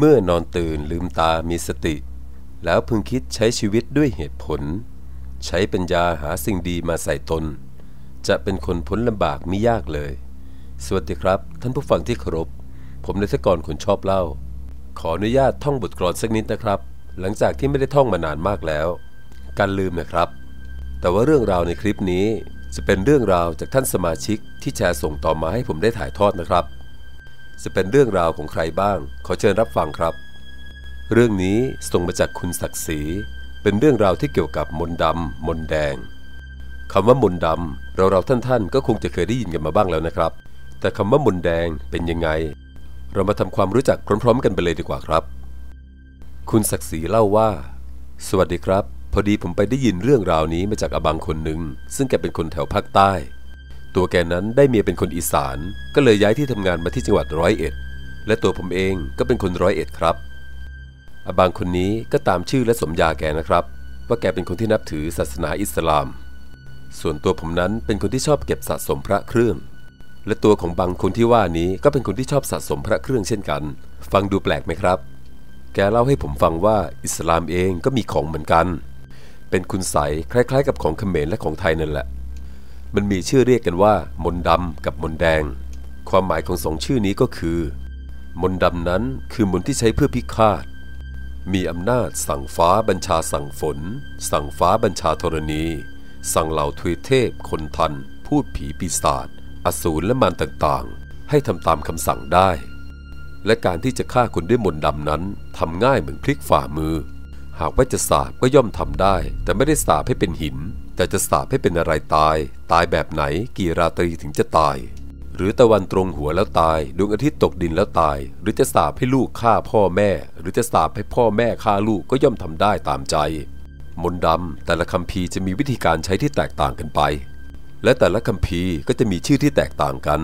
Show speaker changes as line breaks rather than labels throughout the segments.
เมื่อนอนตื่นลืมตามีสติ แล้วพึงคิดใช้ชีวิตด้วยเหตุผล ใช้ปัญญาหาสิ่งดีมาใส่ตน จะเป็นคนพ้นลำบากไม่ยากเลย สวัสดีครับ ท่านผู้ฟังที่เคารพ ผมนายทกรคนชอบเล่า ขออนุญาตท่องบทกลอนสักนิดนะครับ หลังจากที่ไม่ได้ท่องมานานมากแล้ว การลืมนะครับ แต่ว่าเรื่องราวในคลิปนี้จะเป็นเรื่องราวจากท่านสมาชิกที่แชร์ส่งต่อมาให้ผมได้ถ่ายทอดนะครับ จะเป็นเรื่องราวของใครบ้าง ขอเชิญรับฟังครับ เรื่องนี้ส่งมาจากคุณศักดิ์ศรีเป็นเรื่องราวที่เกี่ยวกับมนดำมนแดงคำว่ามนดำเราเราท่านท่านก็คงจะเคยได้ยินกันมาบ้างแล้วนะครับ แต่คำว่ามนแดงเป็นยังไง เรามาทำความรู้จักพร้อม ๆ กันไปเลยดีกว่าครับ คุณศักดิ์ศรีเล่าว่า สวัสดีครับ พอดีผมไปได้ยินเรื่องราวนี้มาจากอบังคนหนึ่งซึ่งแกเป็นคนแถวภาคใต้ ตัวแกนั้นได้เมียเป็นคนอีสาน ก็เลยย้ายที่ทำงานมาที่จังหวัดร้อยเอ็ด และตัวผมเองก็เป็นคนร้อยเอ็ดครับอาบางคนนี้ก็ตามชื่อและสมญาแกนะครับ ว่าแกเป็นคนที่นับถือศาสนาอิสลาม ส่วนตัวผมนั้นเป็นคนที่ชอบเก็บสะสมพระเครื่อง และตัวของบางคนที่ว่านี้ก็เป็นคนที่ชอบสะสมพระเครื่องเช่นกัน ฟังดูแปลกไหมครับ แกเล่าให้ผมฟังว่าอิสลามเองก็มีของเหมือนกัน เป็นคุณใสคล้ายๆ กับของเขมรและของไทยนั่นแหละ มันมีชื่อเรียกกันว่า มนดำกับมนแดง ความหมายของสองชื่อนี้ก็คือ มนดำนั้นคือมนที่ใช้เพื่อพิฆาต มีอำนาจสั่งฟ้าบัญชาสั่งฝน สั่งฟ้าบัญชาธรณี สั่งเหล่าทวยเทพ คนทัน พูดผีปีศาจอสูรและมารต่างๆ ให้ทำตามคำสั่งได้ และการที่จะฆ่าคนด้วยมนดำนั้นทำง่ายเหมือนพลิกฝ่ามือ หากว่าจะสาบก็ย่อมทำได้ แต่ไม่ได้สาบให้เป็นหิน แต่จะสาบให้เป็นอะไรตาย ตายแบบไหนกี่ราตรีถึงจะตาย หรือตะวันตรงหัวแล้วตาย ดวงอาทิตย์ตกดินแล้วตาย หรือจะสาบให้ลูกฆ่าพ่อแม่ หรือจะสาบให้พ่อแม่ฆ่าลูกก็ย่อมทำได้ตามใจ มนต์ดำแต่ละคัมภีร์จะมีวิธีการใช้ที่แตกต่างกันไป และแต่ละคัมภีร์ก็จะมีชื่อที่แตกต่างกัน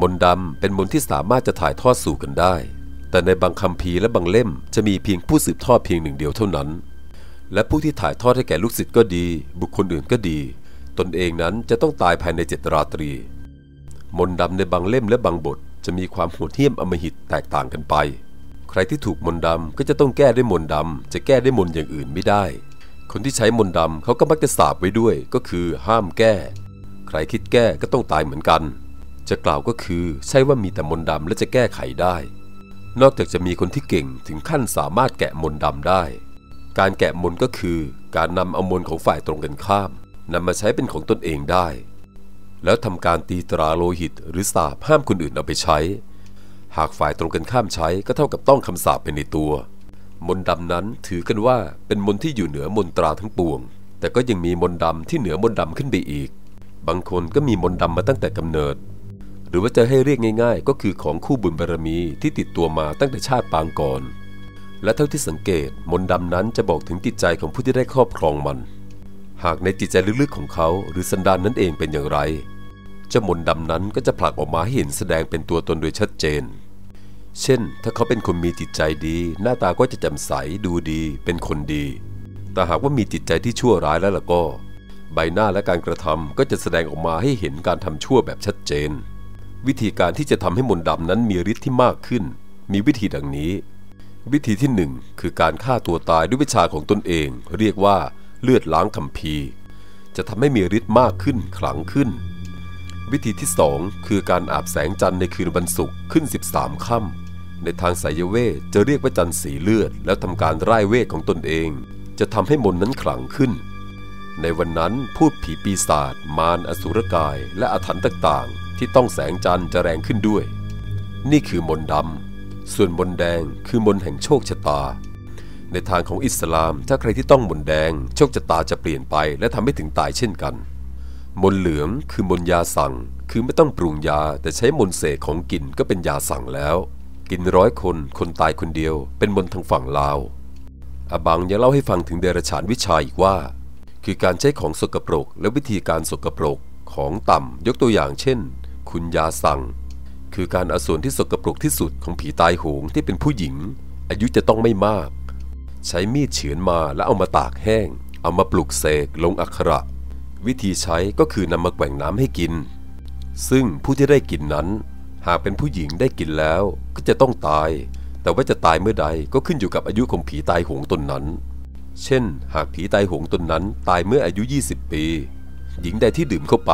มนต์ดำเป็นมนต์ที่สามารถจะถ่ายทอดสู่กันได้ แต่ในบางคัมภีร์และบางเล่มจะมีเพียงผู้สืบทอดเพียงหนึ่งเดียวเท่านั้น และผู้ที่ถ่ายทอดให้แก่ลูกศิษย์ก็ดี บุคคลอื่นก็ดี ตนเองนั้นจะต้องตายภายในเจ็ดราตรี มนต์ดำในบางเล่มและบางบท จะมีความโหดเหี้ยมอมหิตแตกต่างกันไป ใครที่ถูกมนต์ดำก็จะต้องแก้ด้วยมนต์ดำจะแก้ด้วยมนต์อย่างอื่นไม่ได้ คนที่ใช้มนต์ดำเขาก็มักจะสาบไว้ด้วยก็คือห้ามแก้ ใครคิดแก้ก็ต้องตายเหมือนกัน จะกล่าวก็คือใช่ว่ามีแต่มนต์ดำและจะแก้ไขได้ นอกจากจะมีคนที่เก่งถึงขั้นสามารถแกะมนต์ดำได้ การแกะมนก็คือการนำเอามนของฝ่ายตรงกันข้ามนำมาใช้เป็นของตนเองได้ แล้วทำการตีตราโลหิตหรือสาบห้ามคนอื่นเอาไปใช้ หากฝ่ายตรงกันข้ามใช้ก็เท่ากับต้องคำสาปไปในตัว มนดำนั้นถือกันว่าเป็นมนที่อยู่เหนือมนตราทั้งปวง แต่ก็ยังมีมนดำที่เหนือมนดำขึ้นไปอีก บางคนก็มีมนดำมาตั้งแต่กำเนิด หรือว่าจะให้เรียกง่าย ๆ ก็คือของคู่บุญบารมีที่ติดตัวมาตั้งแต่ชาติปางก่อน และเท่าที่สังเกตมนต์ดำนั้นจะบอกถึงจิตใจของผู้ที่ได้ครอบครองมัน หากในจิตใจลึกๆของเขา หรือสันดานนั้นเองเป็นอย่างไร เจ้ามนต์ดำนั้นก็จะผลักออกมาให้เห็นแสดงเป็นตัวตนโดยชัดเจน เช่น ถ้าเขาเป็นคนมีจิตใจดี หน้าตาก็จะแจ่มใสดูดี เป็นคนดี แต่หากว่ามีจิตใจที่ชั่วร้ายแล้วล่ะก็ ใบหน้าและการกระทำก็จะแสดงออกมาให้เห็นการทำชั่วแบบชัดเจน วิธีการที่จะทำให้มนต์ดำนั้นมีฤทธิ์ที่มากขึ้น มีวิธีดังนี้ วิธีที่หนึ่งคือการฆ่าตัวตายด้วยวิชาของตนเอง เรียกว่าเลือดล้างคัมภีร์ จะทำให้มีฤทธิ์มากขึ้นขลังขึ้น วิธีที่สองคือการอาบแสงจันทร์ในคืนวันศุกร์ขึ้น 13ค่ำในทางไสยเวทจะเรียกว่าจันทร์สีเลือด แล้วทำการร่ายเวทของตนเอง จะทำให้มนต์นั้นขลังขึ้น ในวันนั้นพูดผีปีศาจมารอสุรกาย และอาถรรพ์ต่างๆ ที่ต้องแสงจันทร์จะแรงขึ้นด้วย นี่คือมนต์ดำ ส่วนมนแดงคือมนแห่งโชคชะตา ในทางของอิสลาม ถ้าใครที่ต้องมนแดง โชคชะตาจะเปลี่ยนไปและทำให้ถึงตายเช่นกัน มนเหลืองคือมนยาสั่ง คือไม่ต้องปรุงยาแต่ใช้มนเสกของกินก็เป็นยาสั่งแล้ว กินร้อยคนคนตายคนเดียว เป็นมนทางฝั่งลาวอาบังยังเล่าให้ฟังถึงเดรัจฉานวิชาอีกว่า คือการใช้ของสกปรกและวิธีการสกปรกของต่ำยกตัวอย่างเช่น คุณยาสั่ง คือการเอาส่วนที่สกปรกที่สุดของผีตายโหงที่เป็นผู้หญิง อายุจะต้องไม่มาก ใช้มีดเฉือนมาแล้วเอามาตากแห้ง เอามาปลุกเสกลงอักขระ วิธีใช้ก็คือนำมาแกว่งน้ำให้กิน ซึ่งผู้ที่ได้กินนั้น หากเป็นผู้หญิงได้กินแล้วก็จะต้องตาย แต่ว่าจะตายเมื่อใดก็ขึ้นอยู่กับอายุของผีตายโหงตนนั้น เช่น หากผีตายโหงตนนั้นตายเมื่ออายุ 20 ปี หญิงใดที่ดื่มเข้าไป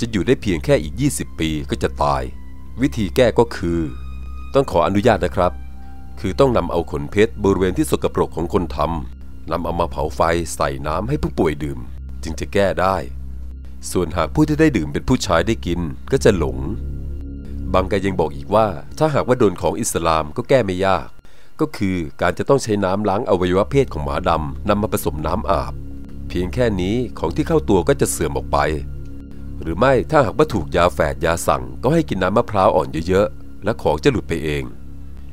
จะอยู่ได้เพียงแค่อีก 20 ปีก็จะตาย วิธีแก้ก็คือ ต้องขออนุญาตนะครับ คือต้องนำเอาขนเพชรบริเวณที่สกปรกของคนทำนำเอามาเผาไฟใส่น้ำให้ผู้ป่วยดื่ม จึงจะแก้ได้ ส่วนหากผู้ที่ได้ดื่มเป็นผู้ชายได้กินก็จะหลง บางแกยังบอกอีกว่า ถ้าหากว่าโดนของอิสลามก็แก้ไม่ยาก ก็คือการจะต้องใช้น้ำล้างอวัยวะเพศของหมาดำนำมาผสมน้ำอาบ เพียงแค่นี้ของที่เข้าตัวก็จะเสื่อมออกไป หรือไม่ถ้าหากว่าถูกยาแฝดยาสั่งก็ให้กินน้ำมะพร้าวอ่อนเยอะๆ และของจะหลุดไปเอง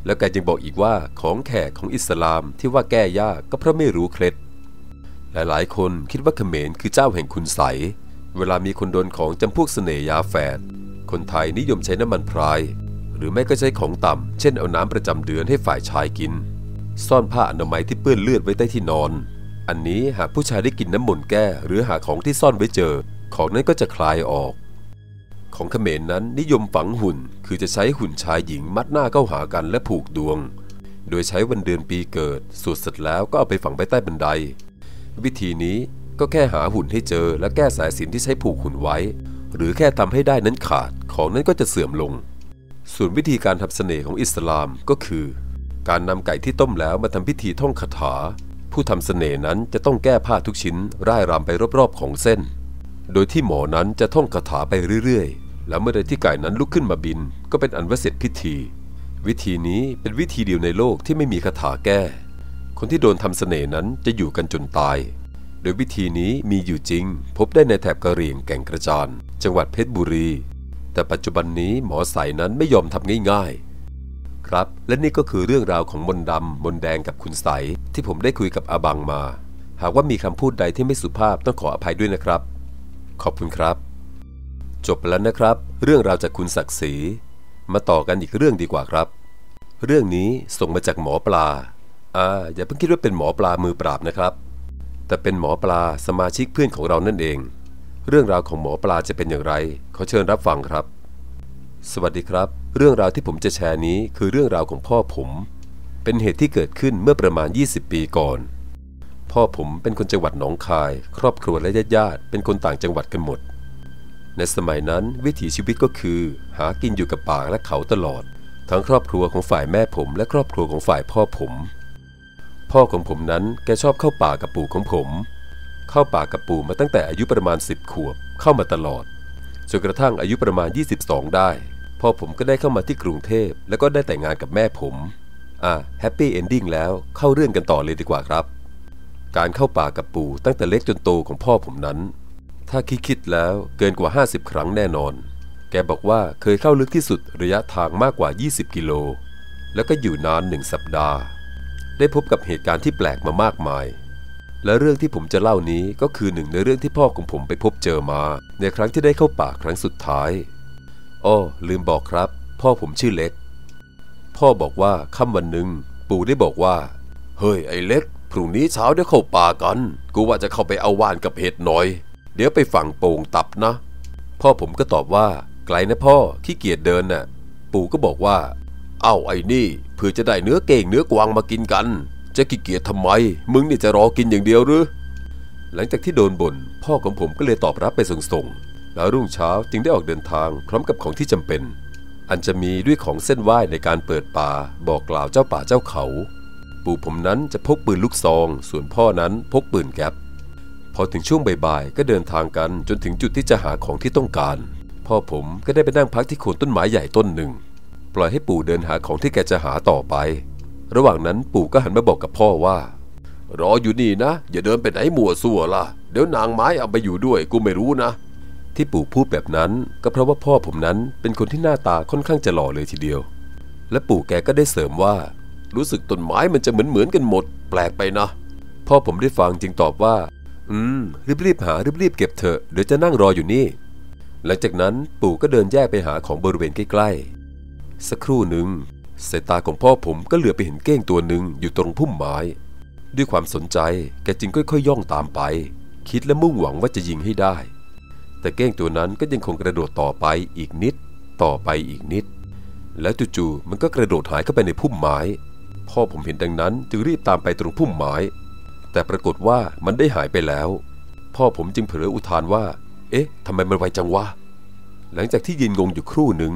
แล้วแกยังบอกอีกว่าของแขกของอิสลามที่ว่าแก้ยากก็เพราะไม่รู้เคล็ด หลายๆ คนคิดว่าเขมรคือเจ้าแห่งคุณใส เวลามีคนโดนของจำพวกเสน่ยาแฝด คนไทยนิยมใช้น้ำมันพราย หรือไม่ก็ใช้ของต่ำเช่นเอาน้ำประจำเดือนให้ฝ่ายชายกิน ซ่อนผ้าอนามัยที่เปื้อนเลือดไว้ใต้ที่นอน อันนี้หากผู้ชายได้กินน้ำมนต์แก้ หรือหาของที่ซ่อนไว้เจอ ของนั้นก็จะคลายออก ของเขมรนั้นนิยมฝังหุ่นคือจะใช้หุ่นชายหญิงมัดหน้าเข้าหากันและผูกดวง โดยใช้วันเดือนปีเกิดสวดเสร็จแล้วก็เอาไปฝังไว้ใต้บันได วิธีนี้ก็แค่หาหุ่นให้เจอและแก้สายสินที่ใช้ผูกหุ่นไว้ หรือแค่ทำให้ได้นั้นขาดของนั้นก็จะเสื่อมลง ส่วนวิธีการทำเสน่ห์ของอิสลามก็คือ การนำไก่ที่ต้มแล้วมาทำพิธีท่องคาถา ผู้ทำเสน่ห์นั้นจะต้องแก้ผ้าทุกชิ้นร่ายรำไปรอบๆของเส้น โดยที่หมอนั้นจะท่องคาถาไปเรื่อยๆ แล้วเมื่อใดที่ไก่นั้นลุกขึ้นมาบิน ก็เป็นอันว่าเสร็จพิธี วิธีนี้เป็นวิธีเดียวในโลกที่ไม่มีคาถาแก้ คนที่โดนทำเสน่ห์นั้นจะอยู่กันจนตาย โดยวิธีนี้มีอยู่จริง พบได้ในแถบกะเหรี่ยงแก่งกระจานจังหวัดเพชรบุรี แต่ปัจจุบันนี้หมอใสนั้นไม่ยอมทำง่ายๆ ครับ และนี่ก็คือเรื่องราวของมนดำมนแดงกับคุณใสที่ผมได้คุยกับอาบังมา หากว่ามีคำพูดใดที่ไม่สุภาพต้องขออภัยด้วยนะครับ ขอบคุณครับ จบไปแล้วนะครับ เรื่องราวจากคุณศักดิ์ศรีมาต่อกันอีกเรื่องดีกว่าครับ เรื่องนี้ส่งมาจากหมอปลาอ่าอย่าเพิ่งคิดว่าเป็นหมอปลามือปราบนะครับ แต่เป็นหมอปลาสมาชิกเพื่อนของเรานั่นเอง เรื่องราวของหมอปลาจะเป็นอย่างไรขอเชิญรับฟังครับ สวัสดีครับ เรื่องราวที่ผมจะแชร์นี้คือเรื่องราวของพ่อผม เป็นเหตุที่เกิดขึ้นเมื่อประมาณ 20 ปีก่อน พ่อผมเป็นคนจังหวัดหนองคาย ครอบครัวและญาติๆเป็นคนต่างจังหวัดกันหมด ในสมัยนั้นวิถีชีวิตก็คือ หากินอยู่กับป่าและเขาตลอด ทั้งครอบครัวของฝ่ายแม่ผมและครอบครัวของฝ่ายพ่อผม พ่อของผมนั้นแกชอบเข้าป่ากับปู่ของผม เข้าป่ากับปู่มาตั้งแต่อายุประมาณ 10 ขวบเข้ามาตลอดจนกระทั่งอายุประมาณ 22 ได้พ่อผมก็ได้เข้ามาที่กรุงเทพแล้วก็ได้แต่งงานกับแม่ผม อะ happy ending แล้วเข้าเรื่องกันต่อเลยดีกว่าครับ การเข้าป่ากับปู่ตั้งแต่เล็กจนโตของพ่อผมนั้น ถ้าคิดๆแล้วเกินกว่า 50 ครั้งแน่นอน แกบอกว่าเคยเข้าลึกที่สุดระยะทางมากกว่า 20 กิโล แล้วก็อยู่นานหนึ่งสัปดาห์ ได้พบกับเหตุการณ์ที่แปลกมามากมาย และเรื่องที่ผมจะเล่านี้ก็คือหนึ่งในเรื่องที่พ่อของผมไปพบเจอมา ในครั้งที่ได้เข้าป่าครั้งสุดท้ายอ้อลืมบอกครับ พ่อผมชื่อเล็ก พ่อบอกว่าค่ำวันหนึ่งปู่ได้บอกว่า เฮ้ยไอ้เล็ก รุ่งนี้เช้าเดี๋ยวเข้าป่ากัน กูว่าจะเข้าไปเอาว่านกับเห็ดหน่อย เดี๋ยวไปฝั่งโป่งตับนะ พ่อผมก็ตอบว่า ไกลนะพ่อขี้เกียจเดินน่ะ ปู่ก็บอกว่า เอ้าไอ้นี่เพื่อจะได้เนื้อเก่งเนื้อกวางมากินกัน จะขี้เกียจทำไม มึงนี่จะรอกินอย่างเดียวหรือ หลังจากที่โดนบน่นพ่อของผมก็เลยตอบรับไปส่งๆแล้วรุ่งเช้าจึงได้ออกเดินทางพร้อมกับของที่จำเป็นอันจะมีด้วยของเส้นไหว้ในการเปิดป่าบอกกล่าวเจ้าป่าเจ้าเขา ปู่ผมนั้นจะพกปืนลูกซอง ส่วนพ่อนั้นพกปืนแก๊ปพอถึงช่วงบ่ายๆก็เดินทางกันจนถึงจุดที่จะหาของที่ต้องการ พ่อผมก็ได้ไปนั่งพักที่โคนต้นไม้ใหญ่ต้นหนึ่ง ปล่อยให้ปู่เดินหาของที่แกจะหาต่อไป ระหว่างนั้นปู่ก็หันมาบอกกับพ่อว่า รออยู่นี่นะ อย่าเดินไปไหนมัวซั่วล่ะ เดี๋ยวนางไม้เอาไปอยู่ด้วยกูไม่รู้นะ ที่ปู่พูดแบบนั้นก็เพราะว่าพ่อผมนั้นเป็นคนที่หน้าตาค่อนข้างจะหล่อเลยทีเดียว และปู่แกก็ได้เสริมว่า รู้สึกต้นไม้มันจะเหมือนเหมือนๆกันหมด แปลกไปนะพ่อผมได้ฟังจึงตอบว่า อืม รีบๆหารีบๆเก็บเถอะเดี๋ยวจะนั่งรออยู่นี่ หลังจากนั้นปู่ก็เดินแยกไปหาของบริเวณใกล้ๆสักครู่หนึ่งสายตาของพ่อผมก็เหลือไปเห็นเก้งตัวหนึ่งอยู่ตรงพุ่มไม้ ด้วยความสนใจแกจึงค่อยๆย่องตามไป คิดและมุ่งหวังว่าจะยิงให้ได้ แต่เก้งตัวนั้นก็ยังคงกระโดดต่อไปอีกนิด ต่อไปอีกนิด แล้วจู่ๆมันก็กระโดดหายเข้าไปในพุ่มไม้ พ่อผมเห็นดังนั้น จึงรีบตามไปตรงพุ่มไม้ แต่ปรากฏว่ามันได้หายไปแล้ว พ่อผมจึงเผลออุทานว่า เอ๊ะทำไมมันไวจังวะ หลังจากที่ยืนงงอยู่ครู่หนึ่ง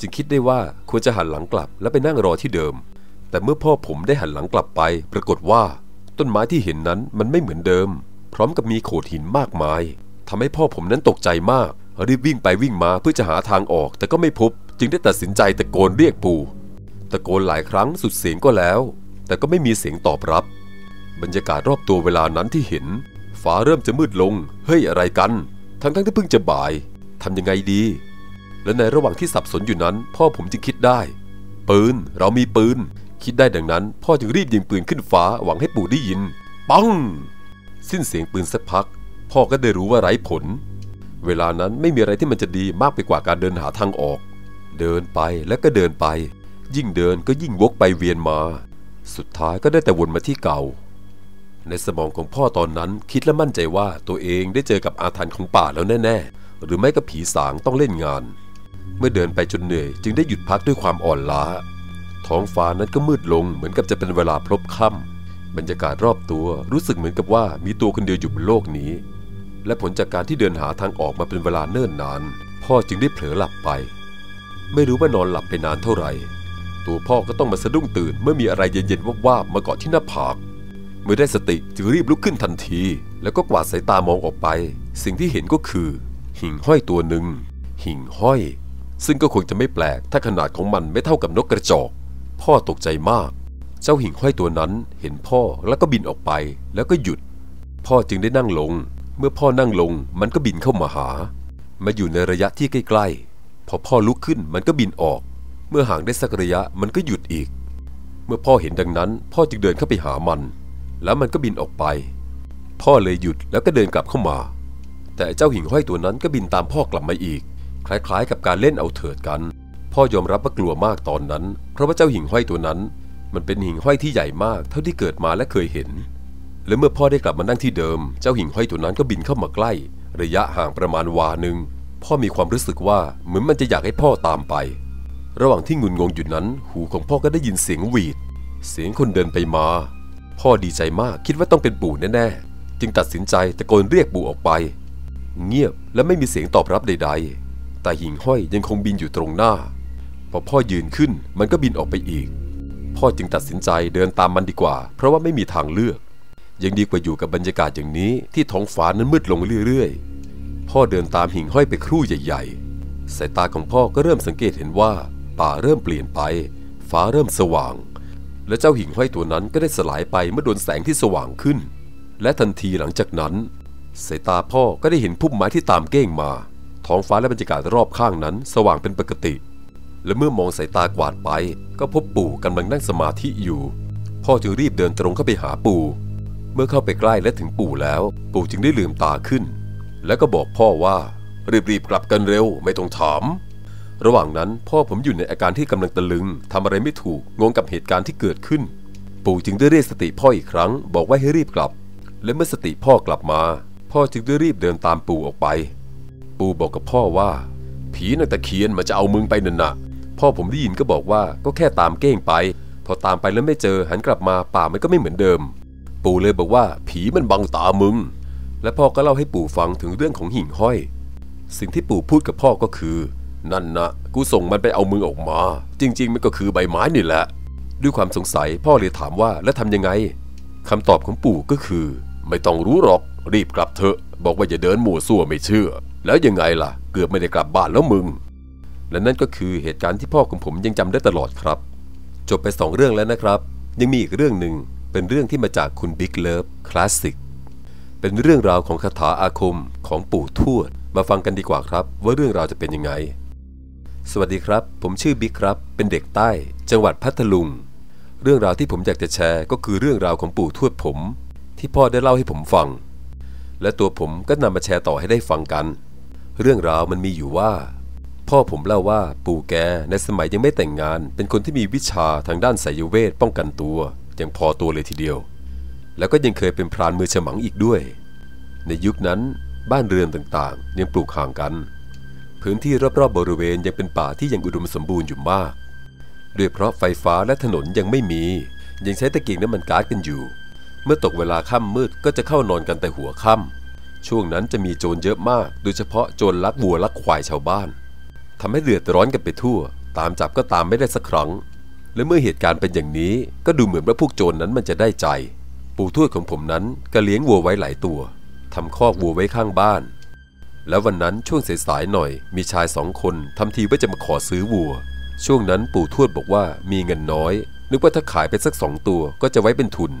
จึงคิดได้ว่าควรจะหันหลังกลับแล้วไปนั่งรอที่เดิม แต่เมื่อพ่อผมได้หันหลังกลับไป ปรากฏว่า ต้นไม้ที่เห็นนั้นมันไม่เหมือนเดิม พร้อมกับมีโขดหินมากมายทำให้พ่อผมนั้นตกใจมากรีบวิ่งไปวิ่งมาเพื่อจะหาทางออก แต่ก็ไม่พบ จึงได้ตัดสินใจตะโกนเรียกปู่ ตะโกนหลายครั้งสุดเสียงก็แล้ว แต่ก็ไม่มีเสียงตอบรับ บรรยากาศรอบตัวเวลานั้นที่เห็น ฟ้าเริ่มจะมืดลง เฮ้ยอะไรกัน ทั้งทั้งที่เพิ่งจะบ่ายทำยังไงดี และในระหว่างที่สับสนอยู่นั้น พ่อผมจึงคิดได้ ปืนเรามีปืน คิดได้ดังนั้น พ่อจึงรีบยิงปืนขึ้นฟ้าหวังให้ปู่ได้ยิน ปัง สิ้นเสียงปืนสักพัก พ่อก็ได้รู้ว่าไร้ผล เวลานั้นไม่มีอะไรที่มันจะดีมากไปกว่าการเดินหาทางออก เดินไปแล้วก็เดินไป ยิ่งเดินก็ยิ่งวกไปเวียนมา สุดท้ายก็ได้แต่วนมาที่เก่า ในสมองของพ่อตอนนั้นคิดและมั่นใจว่าตัวเองได้เจอกับอาถรรพ์ของป่าแล้วแน่ ๆ หรือไม่ก็ผีสางต้องเล่นงาน เมื่อเดินไปจนเหนื่อยจึงได้หยุดพักด้วยความอ่อนล้า ท้องฟ้านั้นก็มืดลงเหมือนกับจะเป็นเวลาพลบค่ำบรรยากาศรอบตัวรู้สึกเหมือนกับว่ามีตัวคนเดียวอยู่บนโลกนี้ และผลจากการที่เดินหาทางออกมาเป็นเวลาเนิ่นนาน พ่อจึงได้เผลอหลับไปไม่รู้ว่านอนหลับไปนานเท่าไหร่ ตัวพ่อก็ต้องมาสะดุ้งตื่นเมื่อมีอะไรเย็นๆว่าๆมาเกาะที่หน้าผากเมื่อได้สติจึงรีบลุกขึ้นทันที แล้วก็กวาดสายตามองออกไป สิ่งที่เห็นก็คือ หิ่งห้อยตัวหนึ่ง หิ่งห้อย ซึ่งก็คงจะไม่แปลกถ้าขนาดของมันไม่เท่ากับนกกระจอก พ่อตกใจมาก เจ้าหิ่งห้อยตัวนั้นเห็นพ่อแล้วก็บินออกไป แล้วก็หยุด พ่อจึงได้นั่งลง เมื่อพ่อนั่งลงมันก็บินเข้ามาหา มาอยู่ในระยะที่ใกล้ๆ พอพ่อลุกขึ้นมันก็บินออก มื่อห่างได้สักระยะมันก็หยุดอีก เมื่อพ่อเห็นดังนั้น พ่อจึงเดินเข้าไปหามัน แล้วมันก็บินออกไป พ่อเลยหยุดแล้วก็เดินกลับเข้ามา แต่เจ้าหิ่งห้อยตัวนั้นก็บินตามพ่อกลับมาอีก คล้ายๆ กับการเล่นเอาเถิดกัน พ่อยอมรับว่ากลัวมากตอนนั้น เพราะว่าเจ้าหิ่งห้อยตัวนั้น มันเป็นหิ่งห้อยที่ใหญ่มาก เท่าที่เกิดมาและเคยเห็น และเมื่อพ่อได้กลับมานั่งที่เดิม เจ้าหิ่งห้อยตัวนั้นก็บินเข้ามาใกล้ ระยะห่างประมาณวาหนึ่งพ่อมีความรู้สึกว่าเหมือนมันจะอยากให้พ่อตามไป ระหว่างที่งุนงงอยู่นั้น หูของพ่อก็ได้ยินเสียงหวีด เสียงคนเดินไปมา พ่อดีใจมากคิดว่าต้องเป็นปู่แน่ๆ จึงตัดสินใจตะโกนเรียกปู่ออกไป เงียบและไม่มีเสียงตอบรับใดๆ แต่หิ่งห้อยยังคงบินอยู่ตรงหน้า พอพ่อยืนขึ้นมันก็บินออกไปอีก พ่อจึงตัดสินใจเดินตามมันดีกว่า เพราะว่าไม่มีทางเลือก ยังดีกว่าอยู่กับบรรยากาศอย่างนี้ที่ท้องฟ้านั้นมืดลงเรื่อยๆ พ่อเดินตามหิ่งห้อยไปครู่ใหญ่ ๆ สายตาของพ่อก็เริ่มสังเกตเห็นว่า ป่าเริ่มเปลี่ยนไป ฟ้าเริ่มสว่าง และเจ้าหิ่งห้อยตัวนั้นก็ได้สลายไปเมื่อโดนแสงที่สว่างขึ้น และทันทีหลังจากนั้นสายตาพ่อก็ได้เห็นพุ่มไม้ที่ตามเก้งมา ท้องฟ้าและบรรยากาศรอบข้างนั้นสว่างเป็นปกติ และเมื่อมองสายตากวาดไป ก็พบปู่กำลังนั่งสมาธิอยู่ พ่อจึงรีบเดินตรงเข้าไปหาปู่ เมื่อเข้าไปใกล้และถึงปู่แล้ว ปู่จึงได้ลืมตาขึ้น แล้วก็บอกพ่อว่ารีบๆกลับกันเร็วไม่ต้องถาม ระหว่างนั้นพ่อผมอยู่ในอาการที่กำลังตะลึงทำอะไรไม่ถูกงงกับเหตุการณ์ที่เกิดขึ้น ปู่จึงได้เรียกสติพ่ออีกครั้ง บอกว่าให้รีบกลับ และเมื่อสติพ่อกลับมา พ่อจึงได้รีบเดินตามปู่ออกไป ปู่บอกกับพ่อว่า ผีนางตะเคียนมันจะเอามึงไปนั่นน่ะพ่อผมได้ยินก็บอกว่าก็แค่ตามเก้งไป พอตามไปแล้วไม่เจอหันกลับมาป่ามันก็ไม่เหมือนเดิม ปู่เลยบอกว่าผีมันบังตามึง และพ่อก็เล่าให้ปู่ฟังถึงเรื่องของหิ่งห้อย สิ่งที่ปู่พูดกับพ่อก็คือ นั่นนะกูส่งมันไปเอามึงออกมา จริง ๆ มันก็คือใบไม้นี่แหละ ด้วยความสงสัยพ่อเลยถามว่าแล้วทำยังไงคำตอบของปู่ก็คือ ไม่ต้องรู้หรอก รีบกลับเถอะ บอกว่าอย่าเดินหมู่ซั่วไม่เชื่อ แล้วยังไงล่ะ เกือบไม่ได้กลับบ้านแล้วมึง และนั่นก็คือเหตุการณ์ที่พ่อของผมยังจำได้ตลอดครับ จบไปสองเรื่องแล้วนะครับ ยังมีอีกเรื่องหนึ่งเป็นเรื่องที่มาจากคุณบิ๊กเลิฟคลาสสิกเป็นเรื่องราวของคาถาอาคมของปู่ทวด มาฟังกันดีกว่าครับ ว่าเรื่องราวจะเป็นยังไง สวัสดีครับ ผมชื่อบิ๊กครับ เป็นเด็กใต้ จังหวัดพัทลุง เรื่องราวที่ผมอยากจะแชร์ก็คือเรื่องราวของปู่ทวดผม ที่พ่อได้เล่าให้ผมฟัง และตัวผมก็นำมาแชร์ต่อให้ได้ฟังกัน เรื่องราวมันมีอยู่ว่า พ่อผมเล่าว่าปู่แกในสมัยยังไม่แต่งงาน เป็นคนที่มีวิชาทางด้านไสยเวทป้องกันตัวอย่างพอตัวเลยทีเดียว แล้วก็ยังเคยเป็นพรานมือฉมังอีกด้วย ในยุคนั้นบ้านเรือนต่างๆยังปลูกห่างกัน พื้นที่รอบๆบบริเวณยังเป็นป่าที่ยังอุดมสมบูรณ์อยู่มาก ด้วยเพราะไฟฟ้าและถนนยังไม่มี ยังใช้ตะเกียงน้ำมันก๊าซกันอยู่ เมื่อตกเวลาค่ำมืดก็จะเข้านอนกันแต่หัวค่ำช่วงนั้นจะมีโจรเยอะมาก โดยเฉพาะโจรลักวัวลักควายชาวบ้านทำให้เดือดร้อนกันไปทั่ว ตามจับก็ตามไม่ได้สักครั้ง และเมื่อเหตุการณ์เป็นอย่างนี้ก็ดูเหมือนว่าพวกโจรนั้นมันจะได้ใจ ปู่ทวดของผมนั้นก็เลี้ยงวัวไว้หลายตัวทำคอกวัวไว้ข้างบ้าน แล้ววันนั้นช่วงสายๆหน่อย มีชายสองคนทำทีว่าจะมาขอซื้อวัว ช่วงนั้นปู่ทวดบอกว่ามีเงินน้อย นึกว่าถ้าขายไปสักสองตัวก็จะไว้เป็นทุน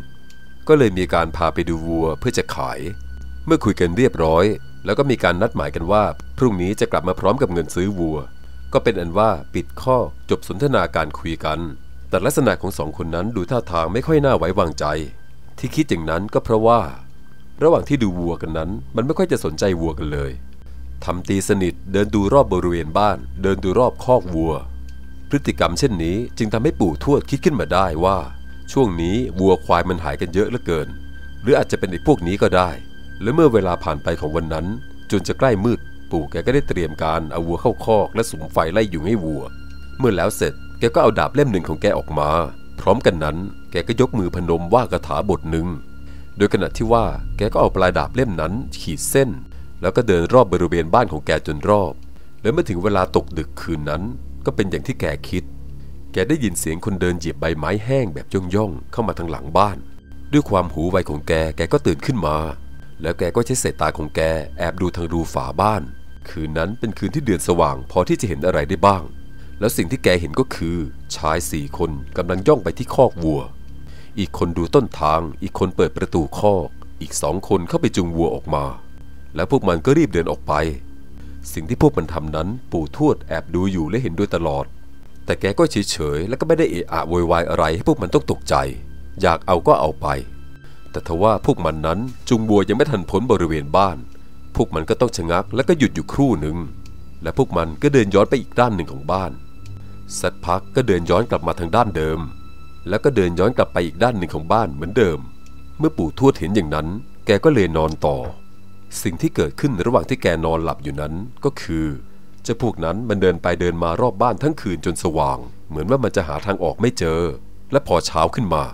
ก็เลยมีการพาไปดูวัวเพื่อจะขาย เมื่อคุยกันเรียบร้อย แล้วก็มีการนัดหมายกันว่า พรุ่งนี้จะกลับมาพร้อมกับเงินซื้อวัว ก็เป็นอันว่าปิดข้อจบสนทนาการคุยกัน แต่ลักษณะของสองคนนั้นดูท่าทางไม่ค่อยน่าไว้วางใจ ที่คิดอย่างนั้นก็เพราะว่า ระหว่างที่ดูวัวกันนั้น มันไม่ค่อยจะสนใจวัวกันเลย ทำตีสนิทเดินดูรอบบริเวณบ้าน เดินดูรอบคอกวัว พฤติกรรมเช่นนี้จึงทำให้ปู่ทวดคิดขึ้นมาได้ว่า ช่วงนี้วัวควายมันหายกันเยอะเหลือเกิน หรืออาจจะเป็นไอ้พวกนี้ก็ได้ และเมื่อเวลาผ่านไปของวันนั้น จนจะใกล้มืด ปู่แกก็ได้เตรียมการเอาวัวเข้าคอกและสุมไฟไล่ยุงให้วัว เมื่อแล้วเสร็จแกก็เอาดาบเล่มหนึ่งของแกออกมา พร้อมกันนั้น แกก็ยกมือพนมว่ากระถาบทหนึ่งโดยขณะที่ว่าแกก็เอาปลายดาบเล่มนั้นขีดเส้น แล้วก็เดินรอบบริเวณบ้านของแกจนรอบ แล้วเมื่อถึงเวลาตกดึกคืนนั้น ก็เป็นอย่างที่แกคิด แกได้ยินเสียงคนเดินเหยียบใบไม้แห้งแบบย่องๆเข้ามาทางหลังบ้าน ด้วยความหูไวของแกแกก็ตื่นขึ้นมา แล้วแกก็ใช้สายตาของแกแอบดูทางรูฝาบ้าน คืนนั้นเป็นคืนที่เดือนสว่าง พอที่จะเห็นอะไรได้บ้าง แล้วสิ่งที่แกเห็นก็คือชายสี่คนกำลังย่องไปที่คอกวัว อีกคนดูต้นทาง อีกคนเปิดประตูคอก อีกสองคนเข้าไปจูงวัวออกมา แล้วพวกมันก็รีบเดินออกไป สิ่งที่พวกมันทำนั้นปู่ทวดแอบดูอยู่และเห็นด้วยตลอด แต่แกก็เฉยๆ แล้วก็ไม่ได้เอะอะโวยวายอะไรให้พวกมันต้องตกใจ อยากเอาก็เอาไป แต่ทว่าพวกมันนั้นจุงบัวยังไม่ทันพ้นบริเวณบ้าน พวกมันก็ต้องชะงักแล้วก็หยุดอยู่ครู่หนึ่ง และพวกมันก็เดินย้อนไปอีกด้านหนึ่งของบ้าน สักพักก็เดินย้อนกลับมาทางด้านเดิม แล้วก็เดินย้อนกลับไปอีกด้านหนึ่งของบ้านเหมือนเดิม เมื่อปู่ทวดเห็นอย่างนั้น แกก็เลยนอนต่อ สิ่งที่เกิดขึ้นระหว่างที่แกนอนหลับอยู่นั้นก็คือเจ้าพวกนั้นมันเดินไปเดินมารอบบ้านทั้งคืนจนสว่าง เหมือนว่ามันจะหาทางออกไม่เจอ และพอเช้าขึ้นมา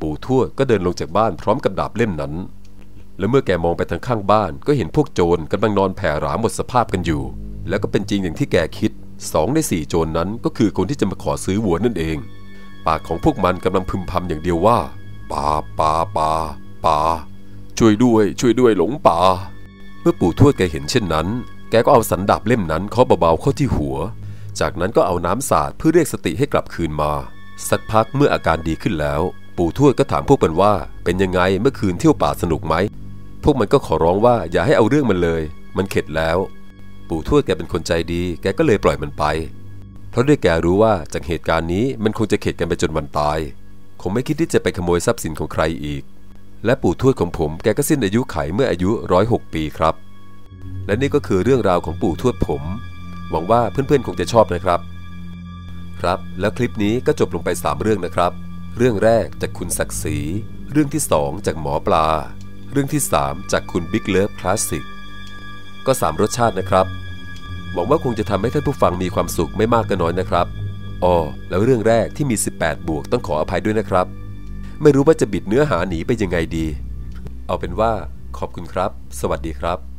ปู่ทวดก็เดินลงจากบ้านพร้อมกับดาบเล่มนั้น และเมื่อแกมองไปทางข้างบ้านก็เห็นพวกโจรกำลังนอนแผ่หราหมดสภาพกันอยู่ แล้วก็เป็นจริงอย่างที่แกคิดสองในสี่โจรนนั้นก็คือคนที่จะมาขอซื้อวัวนั่นเอง ปากของพวกมันกำลังพึมพำอย่างเดียวว่าป่าป่าป่าป่าช่วยด้วย ช่วยด้วยหลงป่า มื่อปู่ทวดแกเห็นเช่นนั้น แกก็เอาสันดาบเล่มนั้นเคาะเบาๆเข้าที่หัว จากนั้นก็เอาน้ำสาดเพื่อเรียกสติให้กลับคืนมา สักพักเมื่ออาการดีขึ้นแล้ว ปู่ทวดก็ถามพวกมันว่า เป็นยังไงเมื่อคืนเที่ยวป่าสนุกไหม พวกมันก็ขอร้องว่าอย่าให้เอาเรื่องมันเลย มันเข็ดแล้ว ปู่ทวดแกเป็นคนใจดี แกก็เลยปล่อยมันไป เพราะด้วยแกรู้ว่าจากเหตุการณ์นี้มันคงจะเข็ดกันไปจนวันตาย คงไม่คิดที่จะไปขโมยทรัพย์สินของใครอีก และปู่ทวดของผมแกก็สิ้นอายุไขเมื่ออายุร้อยหกปีครับ และนี่ก็คือเรื่องราวของปู่ทวดผม หวังว่าเพื่อนๆคงจะชอบนะครับ ครับ แล้วคลิปนี้ก็จบลงไป 3 เรื่องนะครับ เรื่องแรกจากคุณศักดิ์ศรี เรื่องที่ 2 จากหมอปลา เรื่องที่ 3 จากคุณบิ๊กเลิฟคลาสสิก ก็ 3 รสชาตินะครับ หวังว่าคงจะทำให้ท่านผู้ฟังมีความสุขไม่มากก็น้อยนะครับอ๋อแล้วเรื่องแรกที่มี 18 บวกต้องขออภัยด้วยนะครับ ไม่รู้ว่าจะบิดเนื้อหาหนีไปยังไงดี เอาเป็นว่าขอบคุณครับ สวัสดีครับ